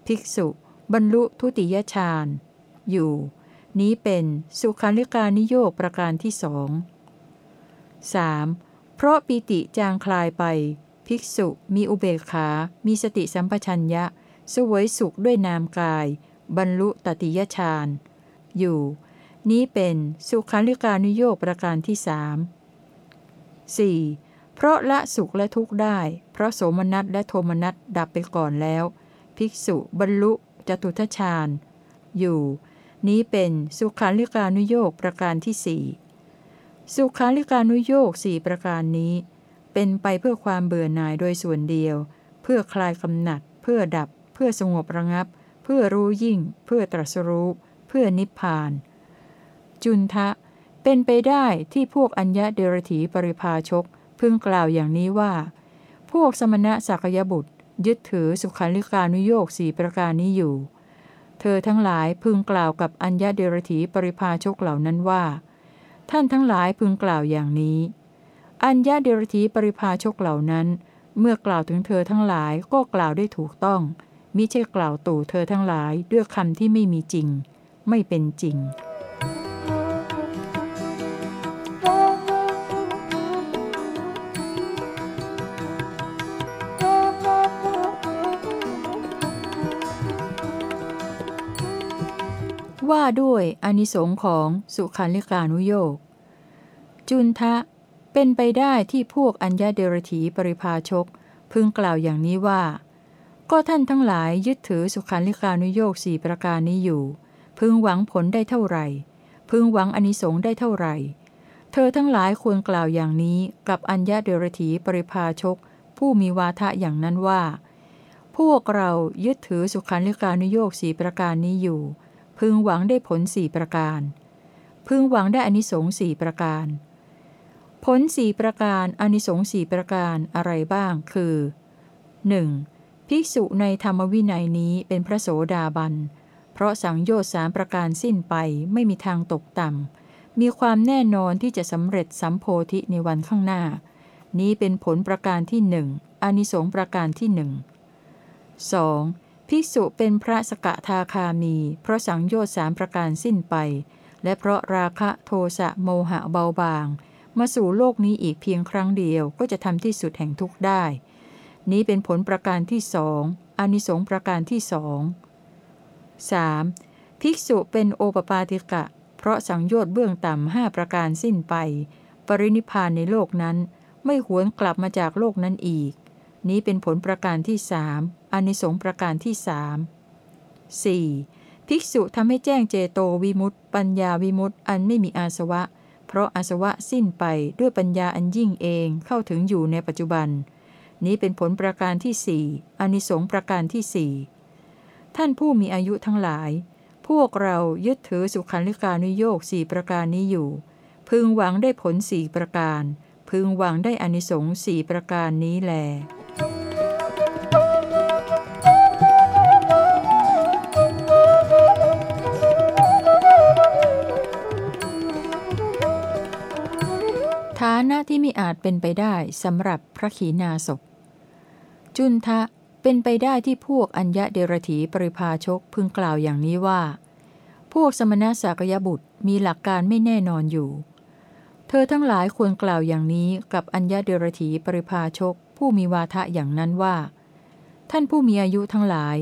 ภิกษุบรรลุทุติยฌานอยู่ นี้เป็นสุขันลิกานิโยกประการที่สอง 3. เพราะปีติจางคลายไป ภิกษุมีอุเบกขา มีสติสัมปชัญญะสวยสุขด้วยนามกาย บรรลุตติยฌานอยู่ นี้เป็นสุขันลิกานุโยกประการที่สาม 4. เพราะละสุขและทุกข์ได้ เพราะโสมนัสและโทมนัสดับไปก่อนแล้ว ภิกษุบรรลุจตุทชาญอยู่ นี้เป็นสุขันลิกานุโยกประการที่สี่สุขาริการนุโยกสี่ประการนี้ เป็นไปเพื่อความเบื่อหน่ายโดยส่วนเดียว เพื่อคลายกำหนัด เพื่อดับ เพื่อสงบระงับ เพื่อรู้ยิ่ง เพื่อตรัสรู้ เพื่อนิพพาน จุนทะ เป็นไปได้ที่พวกอัญญะเดรถีปริภาชก พึงกล่าวอย่างนี้ว่า พวกสมณะสักยบุตร ยึดถือสุขันลิกานุโยกสี่ประการนี้อยู่ เธอทั้งหลายพึงกล่าวกับอัญญะเดรถีปริภาชกเหล่านั้นว่า ท่านทั้งหลายพึงกล่าวอย่างนี้ อัญญาเดรธีปริภาชกเหล่านั้น เมื่อกล่าวถึงเธอทั้งหลายก็กล่าวได้ถูกต้องมิใช่กล่าวตู่เธอทั้งหลายด้วยคำที่ไม่มีจริง ไม่เป็นจริงว่าด้วยอนิสงค์ของสุขันลิกานุโยก จุนทะ เป็นไปได้ที่พวกอัญญาเดรถีปริภาชก พึงกล่าวอย่างนี้ว่า ก็ท่านทั้งหลายยึดถือสุขันลิกานุโยกสี่ประการนี้อยู่ พึงหวังผลได้เท่าไหร่ พึงหวังอนิสงค์ได้เท่าไหร่ เธอทั้งหลายควรกล่าวอย่างนี้กับอัญญาเดรถีปริภาชก ผู้มีวาทะอย่างนั้นว่า พวกเรายึดถือสุขันลิกานุโยกสี่ประการนี้อยู่ พึงหวังได้ผลสี่ประการ พึงหวังได้อนิสงส์สี่ประการ ผลสี่ประการอนิสงส์สี่ประการอะไรบ้างคือ 1. ภิกษุในธรรมวินัยนี้เป็นพระโสดาบัน เพราะสังโยชน์สามประการสิ้นไปไม่มีทางตกต่ำ มีความแน่นอนที่จะสำเร็จสัมโพธิในวันข้างหน้า นี้เป็นผลประการที่หนึ่งอนิสงส์ประการที่หนึ่ง 2. ภิกษุเป็นพระสกทาคามี เพราะสังโยชน์สามประการสิ้นไป และเพราะราคะโทสะโมหะเบาบาง มาสู่โลกนี้อีกเพียงครั้งเดียวก็จะทำที่สุดแห่งทุกข์ได้ นี้เป็นผลประการที่สองอนิสงส์ประการที่สอง 3. ภิกษุเป็นโอปปาติกะ เพราะสังโยชน์เบื้องต่ำห้าประการสิ้นไป ปรินิพานในโลกนั้นไม่หวนกลับมาจากโลกนั้นอีก นี้เป็นผลประการที่สามอนิสงส์ประการที่สาม 4. ภิกษุทำให้แจ้งเจโตวิมุตติปัญญาวิมุตติอันไม่มีอาสวะ ราะอาสวะสิ้นไปด้วยปัญญาอันยิ่งเองเข้าถึงอยู่ในปัจจุบัน นี้เป็นผลประการที่สี่อนิสงส์ประการที่สี่ท่านผู้มีอายุทั้งหลาย พวกเรายึดถือสุขันลิกานุโยกสี่ประการนี้อยู่ พึงหวังได้ผลสี่ประการ พึงหวังได้อนิสงส์สี่ประการนี้แล ฐานะที่ไม่อาจเป็นไปได้สำหรับพระขีณาสพ จุนทะเป็นไปได้ที่พวกอัญญะเดรถีปริภาชกพึงกล่าวอย่างนี้ว่า พวกสมณะสักยบุตรมีหลักการไม่แน่นอนอยู่ เธอทั้งหลายควรกล่าวอย่างนี้กับอัญญะเดรถีปริภาชก ผู้มีวาทะอย่างนั้นว่า ท่านผู้มีอายุทั้งหลาย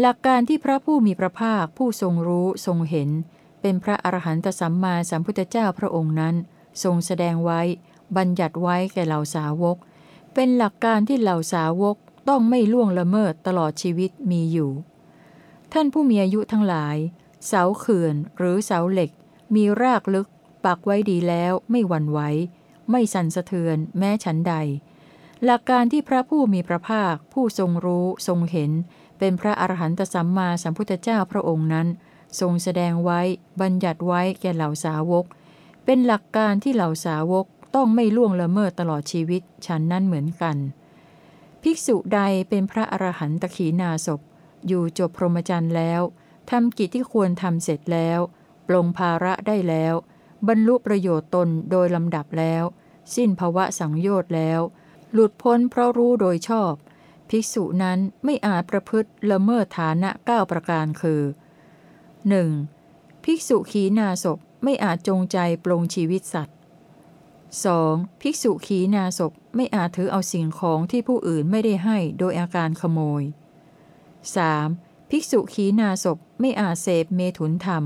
หลักการที่พระผู้มีพระภาคผู้ทรงรู้ทรงเห็น เป็นพระอรหันตสัมมาสัมพุทธเจ้าพระองค์นั้น ทรงแสดงไว้ บัญญัติไว้แก่เหล่าสาวก เป็นหลักการที่เหล่าสาวกต้องไม่ล่วงละเมิดตลอดชีวิตมีอยู่ ท่านผู้มีอายุทั้งหลาย เสาเขื่อนหรือเสาเหล็ก มีรากลึก ปักไว้ดีแล้วไม่หวั่นไหวไม่สั่นสะเทือนแม้ฉันใด หลักการที่พระผู้มีพระภาค ผู้ทรงรู้ทรงเห็น เป็นพระอรหันตสัมมาสัมพุทธเจ้าพระองค์นั้น ทรงแสดงไว้บัญญัติไว้แก่เหล่าสาวก เป็นหลักการที่เหล่าสาวกต้องไม่ล่วงละเมิดตลอดชีวิตฉันนั้นเหมือนกัน ภิกษุใดเป็นพระอรหันตขีนาศพอยู่จบพรหมจรรย์แล้วทำกิจที่ควรทำเสร็จแล้วปลงภาระได้แล้ว บรรลุประโยชน์ตนโดยลำดับแล้ว สิ้นภวะสังโยชน์แล้ว หลุดพ้นเพราะรู้โดยชอบ ภิกษุนั้นไม่อาจประพฤติละเมิดฐานะเก้าประการคือ 1. ภิกษุขีนาศพ ไม่อาจจงใจปลงชีวิตสัตว์ 2. ภิกษุขีนาศพไม่อาจถือเอาสิ่งของที่ผู้อื่นไม่ได้ให้โดยอาการขโมย 3. ภิกษุขีนาศพไม่อาจเสพเมถุนธรรม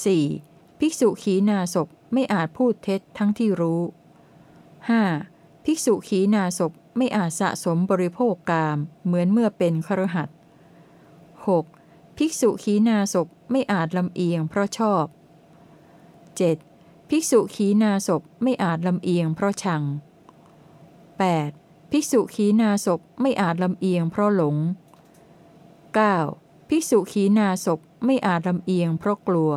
4. ภิกษุขีนาศพไม่อาจพูดเท็จทั้งที่รู้ 5. ภิกษุขีนาศพไม่อาจสะสมบริโภคกาม เหมือนเมื่อเป็นครหัส 6. ภิกษุขีนาศพไม่อาจลำเอียงเพราะชอบ 7. ภิกษุขีนาศพไม่อาจลำเอียงเพราะชัง 8. ภิกษุขีนาศพไม่อาจลำเอียงเพราะหลง 9. ภิกษุขีนาศพไม่อาจลำเอียงเพราะกลัว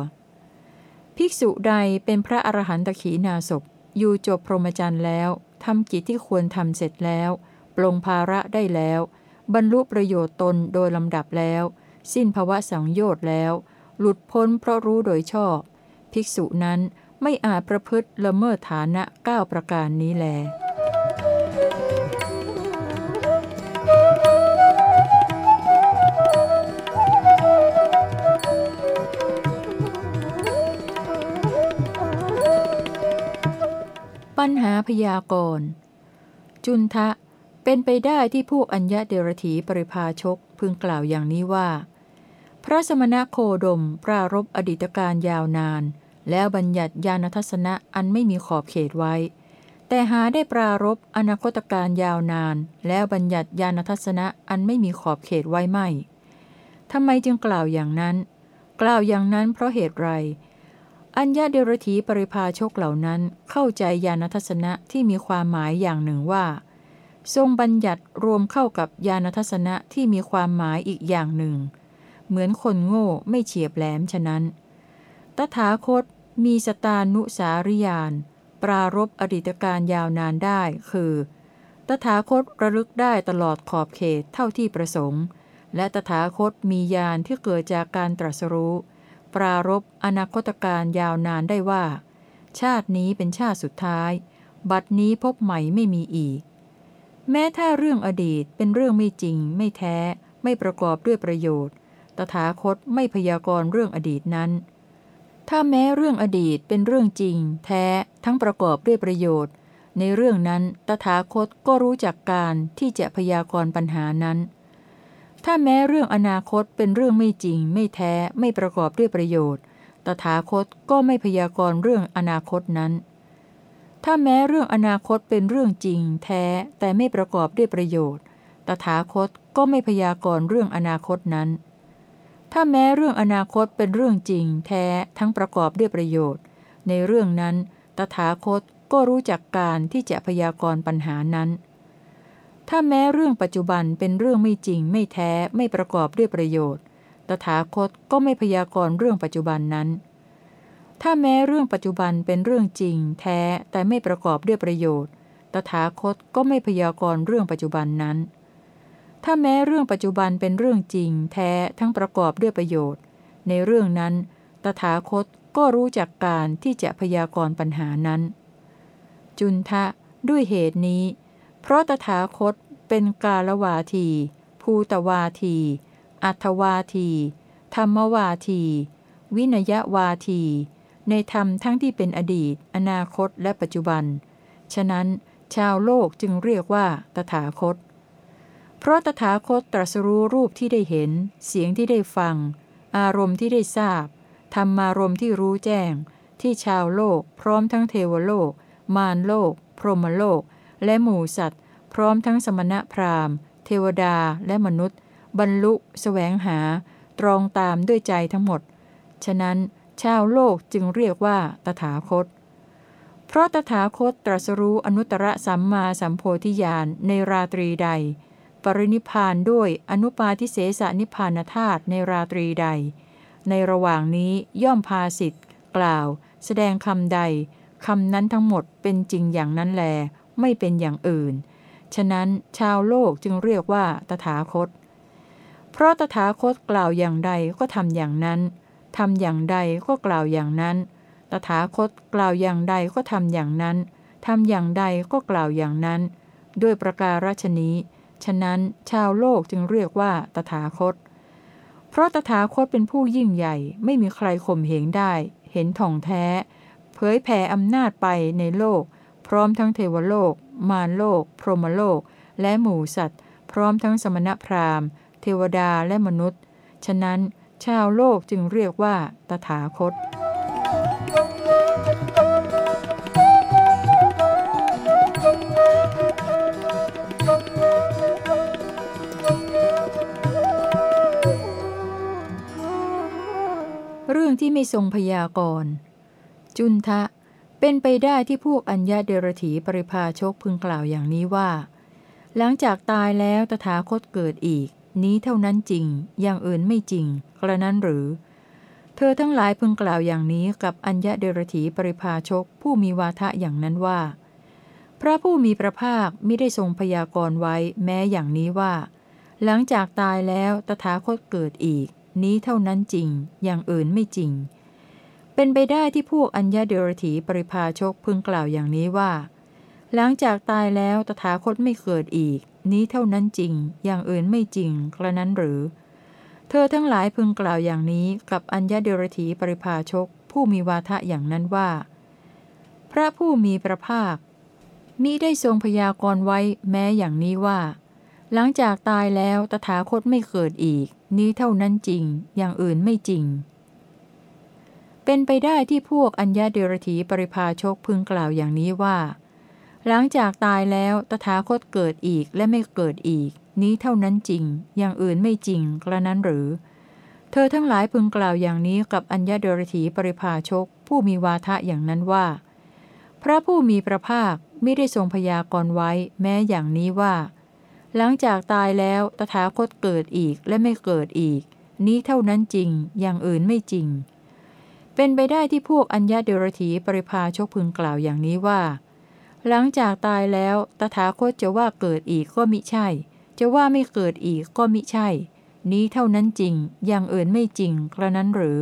ภิกษุใดเป็นพระอรหันตขีนาศพอยู่จบพรหมจรรย์แล้วทำกิจที่ควรทำเสร็จแล้ว ปลงภาระได้แล้ว บรรลุประโยชน์ตนโดยลำดับแล้ว สิ้นภวะสังโยชน์แล้ว หลุดพ้นเพราะรู้โดยชอบ ภิกษุนั้นไม่อาจประพฤติละเมิดฐานะเก้าประการนี้แล ปัญหาพยากรณ์จุนทะ เป็นไปได้ที่พวกอัญญะเดรถีปริภาชกพึงกล่าวอย่างนี้ว่า พระสมณโคดมปรารบอดีตการยาวนาน แล้วบัญญัติญาณทัศนะอันไม่มีขอบเขตไว้ แต่หาได้ปรารบอนาคตการยาวนาน แล้วบัญญัติญาณทัศนะอันไม่มีขอบเขตไว้ไม่ทำไมจึงกล่าวอย่างนั้น กล่าวอย่างนั้นเพราะเหตุไร อัญญาเดรถีปริพาชกเหล่านั้นเข้าใจญาณทัศนะที่มีความหมายอย่างหนึ่งว่า ทรงบัญญัติรวมเข้ากับญาณทัศนะที่มีความหมายอีกอย่างหนึ่ง เหมือนคนโง่ไม่เฉียบแหลมฉะนั้น ตถาคตมีสตานุสาริยาน ปรารบอดีตการยาวนานได้ คือ ตถาคตระลึกได้ตลอดขอบเขตเท่าที่ประสงค์ และตถาคตมีญาณที่เกิดจากการตรัสรู้ ปรารบอนาคตการยาวนานได้ว่า ชาตินี้เป็นชาติสุดท้าย บัดนี้พบใหม่ไม่มีอีก แม้ถ้าเรื่องอดีตเป็นเรื่องไม่จริง ไม่แท้ ไม่ประกอบด้วยประโยชน์ ตถาคตไม่พยากรณ์เรื่องอดีตนั้น ถ้าแม้เรื่องอดีตเป็นเรื่องจริง แท้ทั้งประกอบด้วยประโยชน์ ในเรื่องนั้นตถาคตก็รู้จักการที่จะพยากรณ์ปัญหานั้น ถ้าแม้เรื่องอนาคตเป็นเรื่องไม่จริง ไม่แท้ไม่ประกอบด้วยประโยชน์ ตถาคตก็ไม่พยากรณ์เรื่องอนาคตนั้น ถ้าแม้เรื่องอนาคตเป็นเรื่องจริง แท้แต่ไม่ประกอบด้วยประโยชน์ ตถาคตก็ไม่พยากรณ์เรื่องอนาคตนั้น ถ้าแม้เรื่องอนาคตเป็นเรื่องจริงแท้ทั้งประกอบด้วยประโยชน์ ในเรื่องนั้น ตถาคตก็รู้จักการที่จะพยากรณ์ปัญหานั้น ถ้าแม้เรื่องปัจจุบันเป็นเรื่องไม่จริง ไม่แท้ไม่ประกอบด้วยประโยชน์ ตถาคตก็ไม่พยากรณ์เรื่องปัจจุบันนั้น ถ้าแม้เรื่องปัจจุบันเป็นเรื่องจริง แท้แต่ไม่ประกอบด้วยประโยชน์ ตถาคตก็ไม่พยากรณ์เรื่องปัจจุบันนั้น ถ้าแม้เรื่องปัจจุบันเป็นเรื่องจริง แท้ทั้งประกอบด้วยประโยชน์ ในเรื่องนั้น ตถาคตก็รู้จักการที่จะพยากรณ์ปัญหานั้น จุนทะด้วยเหตุนี้ เพราะตถาคตเป็นกาลวาที ภูตวาที อัทวาที ธรรมวาที วินยวาที ในธรรมทั้งที่เป็นอดีต อนาคตและปัจจุบัน ฉะนั้น ชาวโลกจึงเรียกว่าตถาคต เพราะตถาคตตรัสรู้รูปที่ได้เห็น เสียงที่ได้ฟัง อารมณ์ที่ได้ทราบ ธรรมารมณ์ที่รู้แจ้ง ที่ชาวโลก พร้อมทั้งเทวโลก มารโลก พรหมโลก และหมู่สัตว์ พร้อมทั้งสมณะพราหมณ์ เทวดาและมนุษย์ บรรลุสแสวงหา ตรองตามด้วยใจทั้งหมด ฉะนั้นชาวโลกจึงเรียกว่าตถาคต เพราะตถาคตตรัสรู้อนุตตรสัมมาสัมโพธิญาณในราตรีใด ปรินิพานด้วยอนุปาทิเสสนิพานธาตุในราตรีใด ในระหว่างนี้ย่อมพาสิทธิ์กล่าว แสดงคำใดคำนั้นทั้งหมดเป็นจริงอย่างนั้นแล ไม่เป็นอย่างอื่น ฉะนั้นชาวโลกจึงเรียกว่าตถาคต เพราะตถาคตกล่าวอย่างใดก็ทำอย่างนั้นทำอย่างใดก็กล่าวอย่างนั้น ตถาคตกล่าวอย่างใดก็ทำอย่างนั้นทำอย่างใดก็กล่าวอย่างนั้น ด้วยประการฉนี้ ฉะนั้นชาวโลกจึงเรียกว่าตถาคต เพราะตถาคตเป็นผู้ยิ่งใหญ่ไม่มีใครข่มเหงได้ เห็นท่องแท้ เผยแผ่อำนาจไปในโลก พร้อมทั้งเทวโลก มารโลก พรหมโลก และหมู่สัตว์ พร้อมทั้งสมณพราหมณ์ เทวดาและมนุษย์ ฉะนั้นชาวโลกจึงเรียกว่าตถาคต รื่องที่ไม่ทรงพยากรณ์ จุนทะ เป็นไปได้ที่พวกอัญญาเดรถีปริพาชกพึงกล่าวอย่างนี้ว่า หลังจากตายแล้วตถาคตเกิดอีก นี้เท่านั้นจริง อย่างอื่นไม่จริง กระนั้นหรือ เธอทั้งหลายพึงกล่าวอย่างนี้กับอัญญาเดรถีปริพาชกผู้มีวาทะอย่างนั้นว่า พระผู้มีพระภาคไม่ได้ทรงพยากรณ์ไว้แม้อย่างนี้ว่า หลังจากตายแล้วตถาคตเกิดอีก นี้เท่านั้นจริง อย่างอื่นไม่จริง เป็นไปได้ที่พวกอัญญาเดรถีปริพาชกพึงกล่าวอย่างนี้ว่า หลังจากตายแล้วตถาคตไม่เกิดอีก นี้เท่านั้นจริง อย่างอื่นไม่จริงกระนั้นหรือ เธอทั้งหลายพึงกล่าวอย่างนี้กับอัญญาเดรถีปริพาชก ผู้มีวาทะอย่างนั้นว่า พระผู้มีพระภาคมิได้ทรงพยากรณ์ไว้แม้อย่างนี้ว่า หลังจากตายแล้วตถาคตไม่เกิดอีก นี้เท่านั้นจริง อย่างอื่นไม่จริง เป็นไปได้ที่พวกอัญญาเดรถีปริภาชกพึงกล่าวอย่างนี้ว่า หลังจากตายแล้วตถาคตเกิดอีกและไม่เกิดอีก นี้เท่านั้นจริง อย่างอื่นไม่จริงกระนั้นหรือ เธอทั้งหลายพึงกล่าวอย่างนี้กับอัญญาเดรถีปริภาชก ผู้ผู้มีวาทะอย่างนั้นว่า พระผู้มีพระภาคไม่ได้ทรงพยากรณ์ไว้ แม้อย่างนี้ว่า หลังจากตายแล้วตถาคตเกิดอีกและไม่เกิดอีก นี้เท่านั้นจริง อย่างอื่นไม่จริง เป็นไปได้ที่พวกอัญญาเดรถีปริพาชกพึงกล่าวอย่างนี้ว่า หลังจากตายแล้วตถาคตจะว่าเกิดอีกก็มิใช่ จะว่าไม่เกิดอีกก็มิใช่ นี้เท่านั้นจริง อย่างอื่นไม่จริงกระนั้นหรือ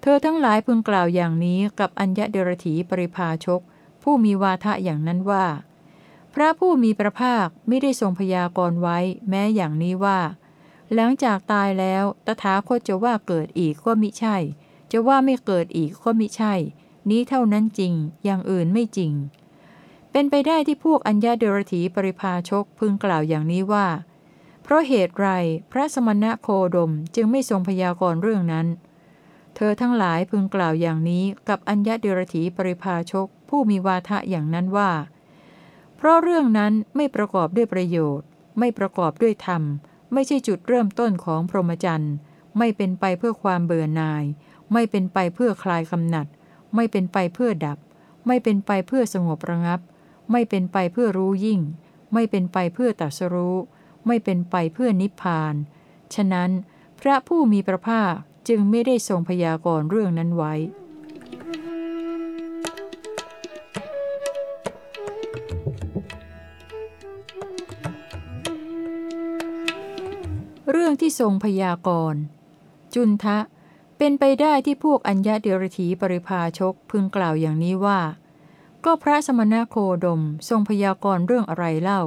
เธอทั้งหลายพึงกล่าวอย่างนี้กับอัญญาเดรถีปริพาชก ผู้มีวาทะอย่างนั้นว่า พระผู้มีพระภาคไม่ได้ทรงพยากรณ์ไว้ แม้อย่างนี้ว่า หลังจากตายแล้ว ตถาคตจะว่าเกิดอีกก็มิใช่ จะว่าไม่เกิดอีกก็มิใช่ นี้เท่านั้นจริง อย่างอื่นไม่จริง เป็นไปได้ที่พวกอัญญาเดรถีปริพาชกพึงกล่าวอย่างนี้ว่า เพราะเหตุไรพระสมณะโคดมจึงไม่ทรงพยากรณ์เรื่องนั้น เธอทั้งหลายพึงกล่าวอย่างนี้กับอัญญาเดรถีปริพาชกผู้มีวาทะอย่างนั้นว่า เพราะเรื่องนั้นไม่ประกอบด้วยประโยชน์ ไม่ประกอบด้วยธรรม ไม่ใช่จุดเริ่มต้นของพรหมจรรย์ ไม่เป็นไปเพื่อความเบื่อหน่าย ไม่เป็นไปเพื่อคลายกำหนัด ไม่เป็นไปเพื่อดับ ไม่เป็นไปเพื่อสงบระงับ ไม่เป็นไปเพื่อรู้ยิ่ง ไม่เป็นไปเพื่อตัสรู้ ไม่เป็นไปเพื่อนิพพาน ฉะนั้น พระผู้มีพระภาคจึงไม่ได้ทรงพยากรณ์เรื่องนั้นไว้ เรื่องที่ทรงพยากรณ์จุนทะ เป็นไปได้ที่พวกอัญญาเดรถีปริพาชกพึงกล่าวอย่างนี้ว่า ก็พระสมณโคดมทรงพยากรณ์เรื่องอะไรเล่า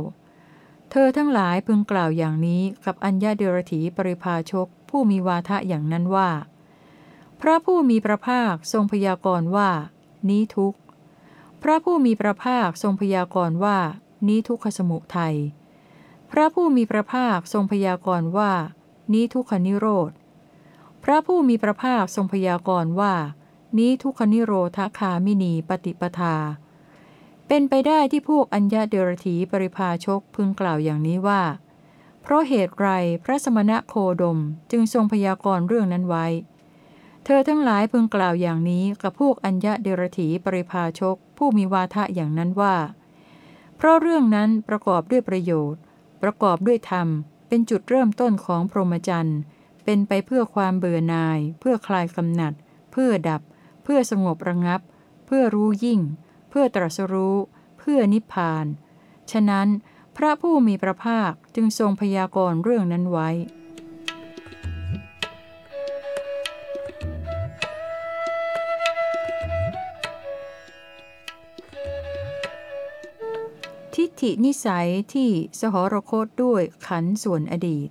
เธอทั้งหลายพึงกล่าวอย่างนี้กับอัญญาเดรถีปริพาชก ผู้มีวาทะอย่างนั้นว่า พระผู้มีพระภาคทรงพยากรณ์ว่า นี้ทุกพระผู้มีพระภาคทรงพยากรณ์ว่า นี้ทุกขสมุทัย พระผู้มีพระภาคทรงพยากรณ์ว่า นี้ทุกขนิโรธ พระผู้มีพระภาคทรงพยากรณ์ว่า นี้ทุกขนิโรธคามินีปฏิปทา เป็นไปได้ที่พวกอัญญาเดรถีปริพาชกพึงกล่าวอย่างนี้ว่า เพราะเหตุไรพระสมณะโคดมจึงทรงพยากรณ์เรื่องนั้นไว้ เธอทั้งหลายพึงกล่าวอย่างนี้กับพวกอัญญาเดรถีปริพาชกผู้มีวาทะอย่างนั้นว่า เพราะเรื่องนั้นประกอบด้วยประโยชน์ ประกอบด้วยธรรม เป็นจุดเริ่มต้นของพรหมจรรย์ เป็นไปเพื่อความเบื่อหน่าย เพื่อคลายกำหนัด เพื่อดับ เพื่อสงบระงับ เพื่อรู้ยิ่ง เพื่อตรัสรู้ เพื่อนิพพาน ฉะนั้น พระผู้มีพระภาคจึงทรงพยากรณ์เรื่องนั้นไว้ ทิฏฐินิสัยที่สหรคตด้วยขันส่วนอดีต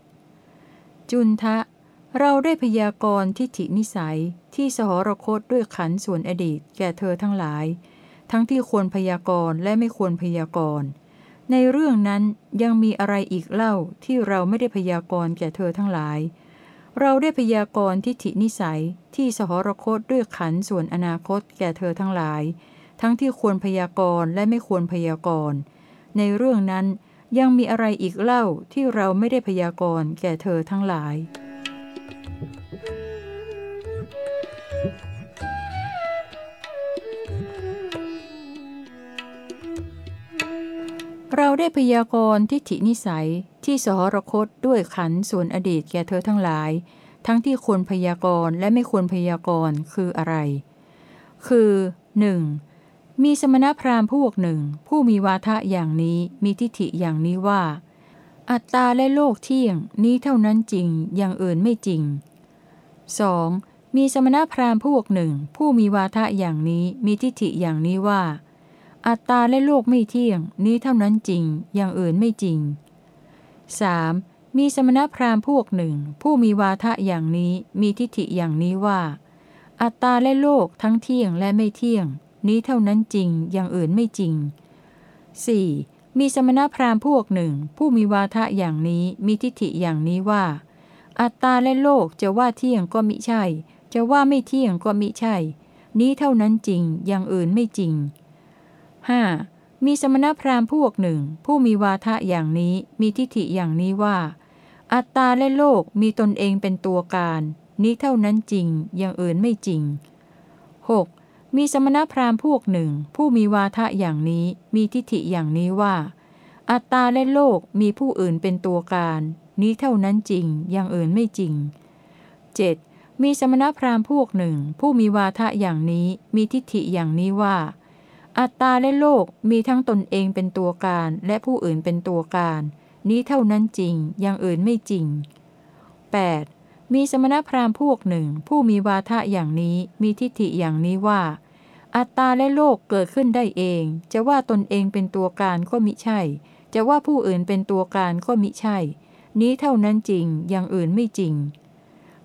จุนทะ เราได้พยากรณ์ทิฏฐินิสัยที่สหรคตด้วยขันส่วนอดีต แก่เธอทั้งหลาย ทั้งที่ควรพยากรณ์และไม่ควรพยากรณ์ในเรื่องนั้นยังมีอะไรอีกเล่าที่เราไม่ได้พยากรณ์แก่เธอทั้งหลาย เราได้พยากรณ์ทิฏฐินิสัยที่สหรคตด้วยขันส่วนอนาคตแก่เธอทั้งหลาย ทั้งที่ควรพยากรณ์และไม่ควรพยากรณ์ ในเรื่องนั้นยังมีอะไรอีกเล่าที่เราไม่ได้พยากรณ์แก่เธอทั้งหลาย เราได้พยากรณ์ทิฏฐินิสัยที่สหรคตด้วยขันส่วนอดีตแก่เธอทั้งหลาย ทั้งที่ควรพยากรณ์และไม่ควรพยากรณ์คืออะไร คือ 1. มีสมณพราหมณ์พวกหนึ่ง ผู้มีวาทะอย่างนี้มีทิฏฐิอย่างนี้ว่า อัตตาและโลกเที่ยงนี้เท่านั้นจริงอย่างอื่นไม่จริง 2. มีสมณพราหมณ์พวกหนึ่ง ผู้มีวาทะอย่างนี้มีทิฏฐิอย่างนี้ว่า อัตตาและโลกไม่เที่ยง นี้เท่านั้นจริง อย่างอื่นไม่จริง 3. มีสมณพราหมณ์พวกหนึ่ง ผู้มีวาทะอย่างนี้มีทิฏฐิอย่างนี้ว่า อัตตาและโลกทั้งเที่ยงและไม่เที่ยง นี้เท่านั้นจริงอย่างอื่นไม่จริง 4. มีสมณพราหมณ์พวกหนึ่ง ผู้มีวาทะอย่างนี้มีทิฏฐิอย่างนี้ว่า อัตตาและโลกจะว่าเที่ยงก็มิใช่ จะว่าไม่เที่ยงก็มิใช่ นี้เท่านั้นจริงอย่างอื่นไม่จริง 5. มีสมณพราหมณ์พวกหนึ่ง ผู้มีวาทะอย่างนี้มีทิฏฐิอย่างนี้ว่า อัตตาและโลกมีตนเองเป็นตัวการ นี้เท่านั้นจริงอย่างอื่นไม่จริง 6. มีสมณพราหมณ์พวกหนึ่ง ผู้มีวาทะอย่างนี้มีทิฏฐิอย่างนี้ว่า อัตตาและโลกมีผู้อื่นเป็นตัวการ นี้เท่านั้นจริง อย่างอื่นไม่จริง 7. มีสมณพราหมณ์พวกหนึ่ง ผู้มีวาทะอย่างนี้มีทิฏฐิอย่างนี้ว่า อัตตาและโลกมีทั้งตนเองเป็นตัวการ และผู้อื่นเป็นตัวการ นี้เท่านั้นจริง อย่างอื่นไม่จริง 8. มีสมณพราหมณ์พวกหนึ่ง ผู้มีวาทะอย่างนี้มีทิฏฐิอย่างนี้ว่า อัตตาและโลกเกิดขึ้นได้เอง จะว่าตนเองเป็นตัวการก็มิใช่ จะว่าผู้อื่นเป็นตัวการก็มิใช่ นี้เท่านั้นจริงอย่างอื่นไม่จริง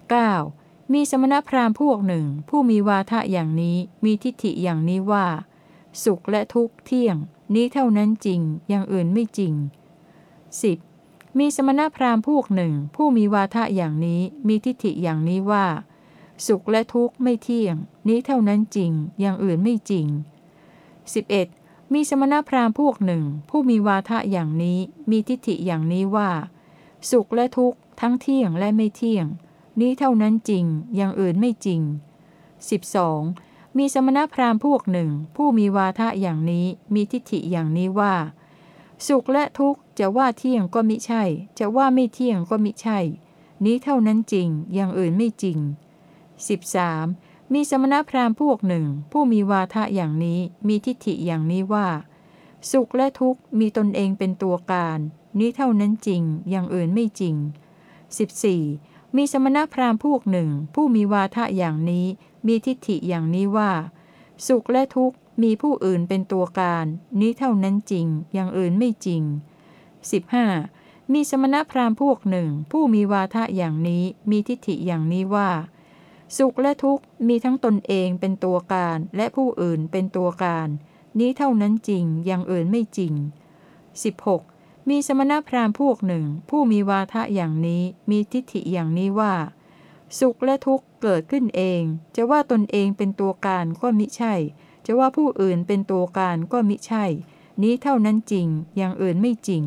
9. มีสมณพราหมณ์พวกหนึ่ง ผู้มีวาทะอย่างนี้มีทิฏฐิอย่างนี้ว่า สุขและทุกข์เที่ยง นี้เท่านั้นจริงอย่างอื่นไม่จริง 10. มีสมณพราหมณ์พวกหนึ่ง ผู้มีวาทะอย่างนี้มีทิฏฐิอย่างนี้ว่า สุขและทุกข์ไม่เที่ยง นี้เท่านั้นจริง อย่างอื่นไม่จริง 11. มีสมณพราหมณ์พวกหนึ่ง ผู้มีวาทะอย่างนี้มีทิฏฐิอย่างนี้ว่า สุขและทุกข์ทั้งเที่ยงและไม่เที่ยง นี้เท่านั้นจริง อย่างอื่นไม่จริง 12. มีสมณพราหมณ์พวกหนึ่ง ผู้มีวาทะอย่างนี้มีทิฏฐิอย่างนี้ว่า สุขและทุกข์ จะว่าเที่ยงก็มิใช่ จะว่าไม่เที่ยงก็มิใช่ นี้เท่านั้นจริง อย่างอื่นไม่จริง 13. มีสมณพราหมณ์พวกหนึ่ง ผู้มีวาทะอย่างนี้ มีทิฏฐิอย่างนี้ว่า สุขและทุกข์มีตนเองเป็นตัวการ นี้เท่านั้นจริง อย่างอื่นไม่จริง 14. มีสมณพราหมณ์พวกหนึ่ง ผู้มีวาทะอย่างนี้ มีทิฏฐิอย่างนี้ว่า สุขและทุกข์มีผู้อื่นเป็นตัวการ นี้เท่านั้นจริง อย่างอื่นไม่จริง 15. มีสมณพราหมณ์พวกหนึ่ง ผู้มีวาทะอย่างนี้มีทิฏฐิอย่างนี้ว่า สุขและทุกข์มีทั้งตนเองเป็นตัวการ และผู้อื่นเป็นตัวการ นี้เท่านั้นจริงอย่างอื่นไม่จริง 16. มีสมณพราหมณ์พวกหนึ่ง ผู้มีวาทะอย่างนี้มีทิฏฐิอย่างนี้ว่า สุขและทุกข์เกิดขึ้นเอง จะว่าตนเองเป็นตัวการก็มิใช่ จะว่าผู้อื่นเป็นตัวการก็มิใช่นี้เท่านั้นจริง อย่างอื่นไม่จริง